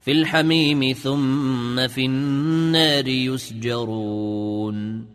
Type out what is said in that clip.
في الحميم ثم في النار يسجرون